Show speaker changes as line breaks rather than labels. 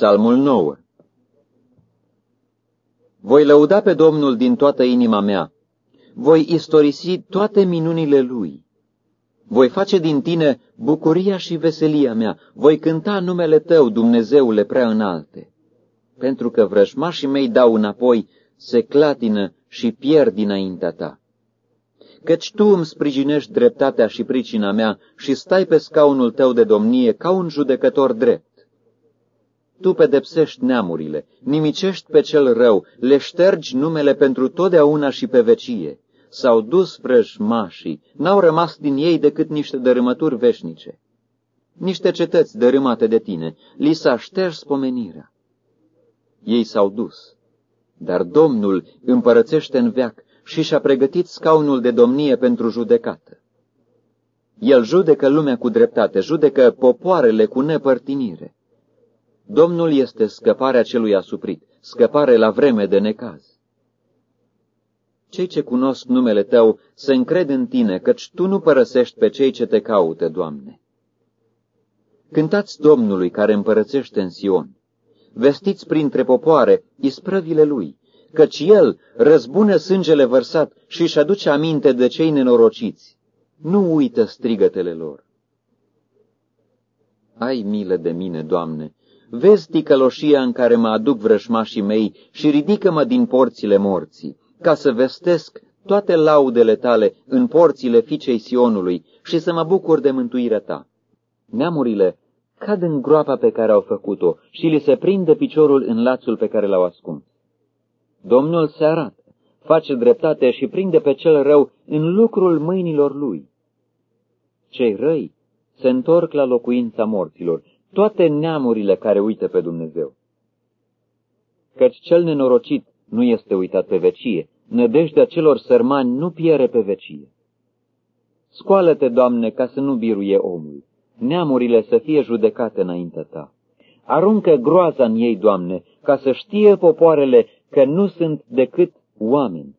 Psalmul 9 Voi lăuda pe Domnul din toată inima mea, voi istorisi toate minunile Lui. Voi face din tine bucuria și veselia mea, voi cânta numele Tău, Dumnezeule prea înalte, pentru că vrăjmașii mei dau înapoi, se clatină și pierd dinaintea Ta. Căci Tu îmi sprijinești dreptatea și pricina mea și stai pe scaunul Tău de domnie ca un judecător drept. Tu pedepsești neamurile, nimicești pe cel rău, le ștergi numele pentru totdeauna și pe vecie. S-au dus vrăjmașii, n-au rămas din ei decât niște dărâmături veșnice. Niște cetăți dărâmate de tine, li s-a șters spomenirea. Ei s-au dus, dar Domnul împărățește în veac și și-a pregătit scaunul de domnie pentru judecată. El judecă lumea cu dreptate, judecă popoarele cu nepărtinire. Domnul este scăparea celui asuprit, scăpare la vreme de necaz. Cei ce cunosc numele Tău se încred în Tine, căci Tu nu părăsești pe cei ce Te caută, Doamne. Cântați Domnului care împărățește în Sion. Vestiți printre popoare isprăvile Lui, căci El răzbună sângele vărsat și își aduce aminte de cei nenorociți. Nu uită strigătele lor. Ai milă de mine, Doamne, vezi ticăloșia în care mă aduc vrășmașii mei și ridică-mă din porțile morții, ca să vestesc toate laudele tale în porțile ficei Sionului și să mă bucur de mântuirea ta. Neamurile cad în groapa pe care au făcut-o și li se prinde piciorul în lațul pe care l-au ascuns. Domnul se arată, face dreptate și prinde pe cel rău în lucrul mâinilor lui. Cei răi se întorc la locuința morților toate neamurile care uită pe Dumnezeu. Căci cel nenorocit nu este uitat pe vecie, nădejdea celor sărmani nu piere pe vecie. Scoală-te, Doamne, ca să nu biruie omul, neamurile să fie judecate înaintea Ta. Aruncă groaza în ei, Doamne, ca să știe popoarele că nu sunt decât oameni.